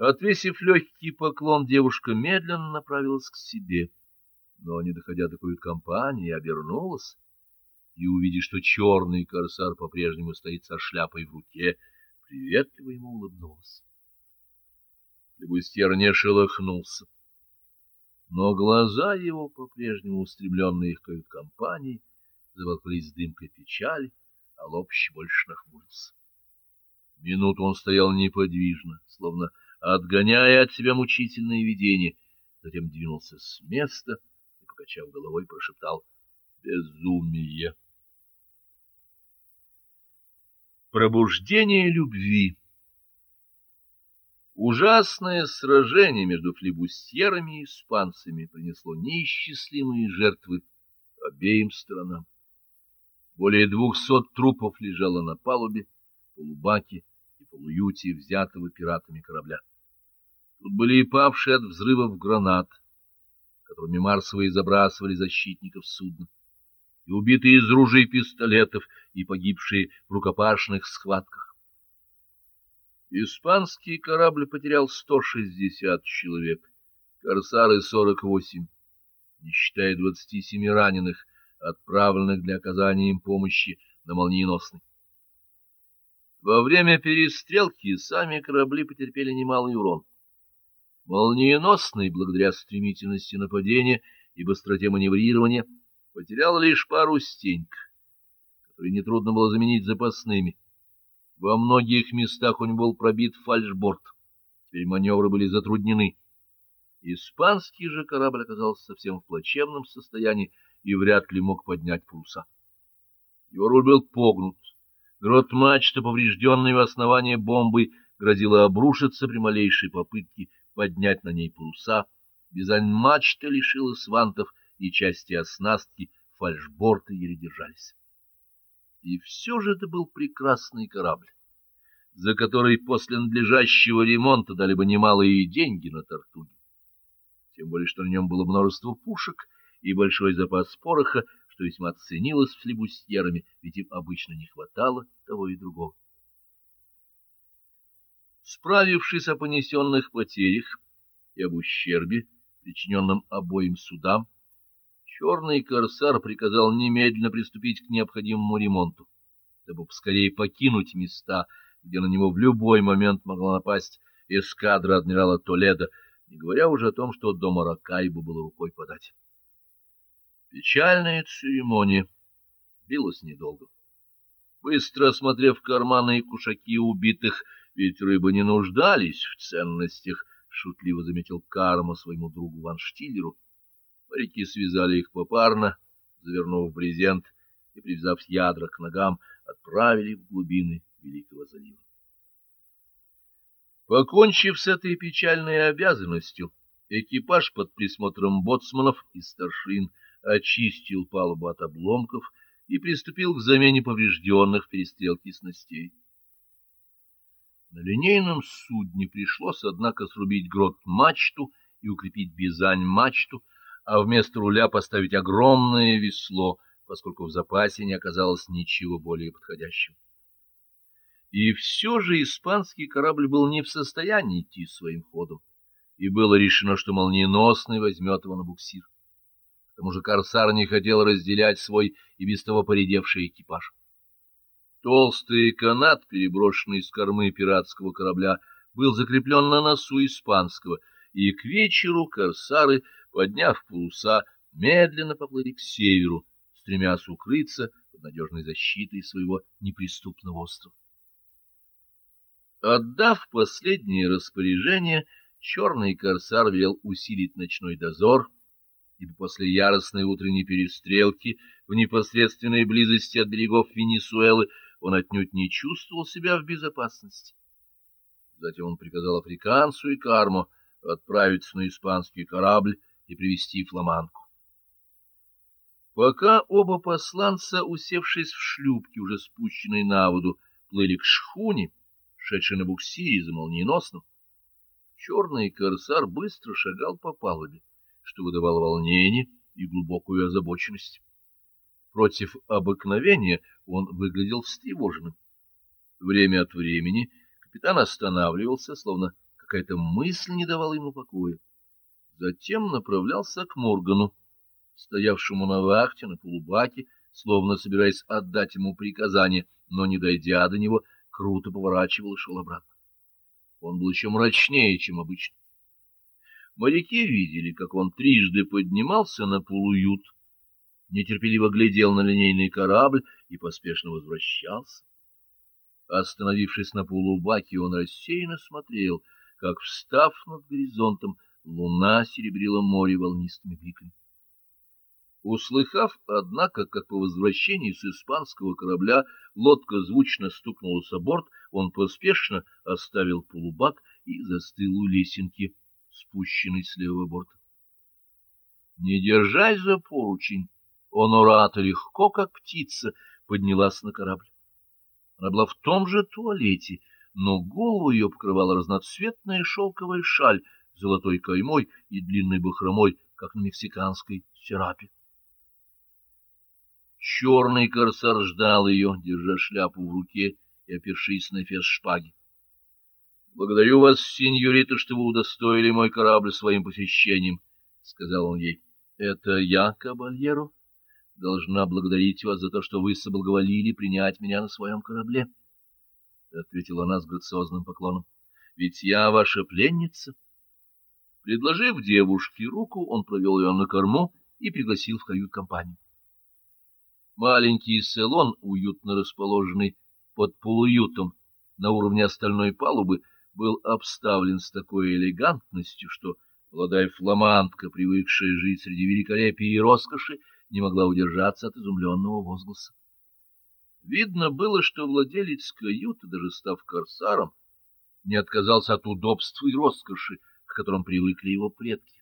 Отвесив легкий поклон, девушка медленно направилась к себе, но, не доходя до кают-компании, обернулась и, увидев, что черный корсар по-прежнему стоит со шляпой в руке, приветливо ему улыбнулась. Флебустьер не шелохнулся, но глаза его, по-прежнему устремленные к кают-компании, заволклись дымкой печали, а лобщ больше нахмурился. Минуту он стоял неподвижно, словно отгоняя от себя мучительные видения, затем двинулся с места и, покачав головой, прошептал «Безумие!». Пробуждение любви Ужасное сражение между флебустьерами и испанцами принесло неисчислимые жертвы обеим сторонам. Более двухсот трупов лежало на палубе, полубаке и полуюте взятого пиратами корабля. Тут были и павшие от взрывов гранат, которыми марсовые забрасывали защитников судна, и убитые из ружей пистолетов, и погибшие в рукопашных схватках. Испанский корабль потерял 160 человек, корсары — 48, не считая 27 раненых, отправленных для оказания им помощи на молниеносный. Во время перестрелки сами корабли потерпели немалый урон. Молниеносный, благодаря стремительности нападения и быстроте маневрирования, потерял лишь пару стеньк, которые нетрудно было заменить запасными. Во многих местах у него был пробит фальшборд. Теперь маневры были затруднены. Испанский же корабль оказался совсем в плачевном состоянии и вряд ли мог поднять паруса. Его руль был погнут. Грот мачта, поврежденная в основании бомбы, грозила обрушиться при малейшей попытке поднять на ней паруса. Бизань мачта лишилась вантов и части оснастки, фальшборты еле держались. И все же это был прекрасный корабль, за который после надлежащего ремонта дали бы немалые деньги на Тартуге. Тем более, что на нем было множество пушек и большой запас пороха, что весьма ценилось флебустьерами, ведь им обычно не хватало того и другого. Справившись о понесенных потерях и об ущербе, причиненном обоим судам, Черный корсар приказал немедленно приступить к необходимому ремонту, чтобы поскорее покинуть места, где на него в любой момент могла напасть эскадра адмирала Толедо, не говоря уже о том, что до Маракайбу было рукой подать. Печальная церемония длилась недолго. Быстро осмотрев карманы и кушаки убитых, ведь рыбы не нуждались в ценностях, шутливо заметил Карма своему другу Ван Штиллеру, Моряки связали их попарно, завернув в брезент и, привязав ядра к ногам, отправили в глубины Великого залива. Покончив с этой печальной обязанностью, экипаж под присмотром боцманов и старшин очистил палубу от обломков и приступил к замене поврежденных в перестрелке снастей. На линейном судне пришлось, однако, срубить грот-мачту и укрепить бизань-мачту, а вместо руля поставить огромное весло, поскольку в запасе не оказалось ничего более подходящего. И все же испанский корабль был не в состоянии идти своим ходом, и было решено, что молниеносный возьмет его на буксир. К тому же корсар не хотел разделять свой и без того поредевший экипаж. Толстый канат, переброшенный с кормы пиратского корабля, был закреплен на носу испанского, и к вечеру корсары подняв паруса, медленно поплыли к северу, стремясь укрыться под надежной защитой своего неприступного острова. Отдав последнее распоряжение, черный корсар велел усилить ночной дозор, ибо после яростной утренней перестрелки в непосредственной близости от берегов Венесуэлы он отнюдь не чувствовал себя в безопасности. Затем он приказал африканцу и Карму отправиться на испанский корабль, и привести фламанку. Пока оба посланца, усевшись в шлюпке, уже спущенной на воду, плыли к шхуне, шедшей на буксире за молниеносным, черный корсар быстро шагал по палубе, что выдавало волнение и глубокую озабоченность. Против обыкновения он выглядел встревоженным. Время от времени капитан останавливался, словно какая-то мысль не давала ему покоя. Затем направлялся к Моргану, стоявшему на вахте на полубаке, словно собираясь отдать ему приказание, но, не дойдя до него, круто поворачивал и шел обратно. Он был еще мрачнее, чем обычно. Моряки видели, как он трижды поднимался на полуют, нетерпеливо глядел на линейный корабль и поспешно возвращался. Остановившись на полубаке, он рассеянно смотрел, как, встав над горизонтом, луна серебрила море волнистыми бликами. Услыхав, однако, как по возвращении с испанского корабля лодка звучно стукнула о борт, он поспешно оставил полубак и застыл у лесенки, спущенной с левого борта. Не держась за поручень, Онората легко, как птица, поднялась на корабль. Она была в том же туалете, но голову ее покрывала разноцветная шелковая шаль с золотой каймой и длинной бахромой, как на мексиканской серапе. Черный корсар ждал ее, держа шляпу в руке и опершись на фес шпаги. — Благодарю вас, сеньорита, что вы удостоили мой корабль своим посещением, — сказал он ей. — Это я, кабальеро, должна благодарить вас за то, что вы соблаговолили принять меня на своем корабле, — ответила она с грациозным поклоном. — Ведь я ваша пленница. Предложив девушке руку, он провел ее на корму и пригласил в кают-компанию. Маленький салон, уютно расположенный под полуютом на уровне остальной палубы, был обставлен с такой элегантностью, что молодая фламандка, привыкшая жить среди великолепия и роскоши, не могла удержаться от изумленного возгласа. Видно было, что владелец каюты, даже став корсаром, не отказался от удобства и роскоши, к которым привыкли его предки.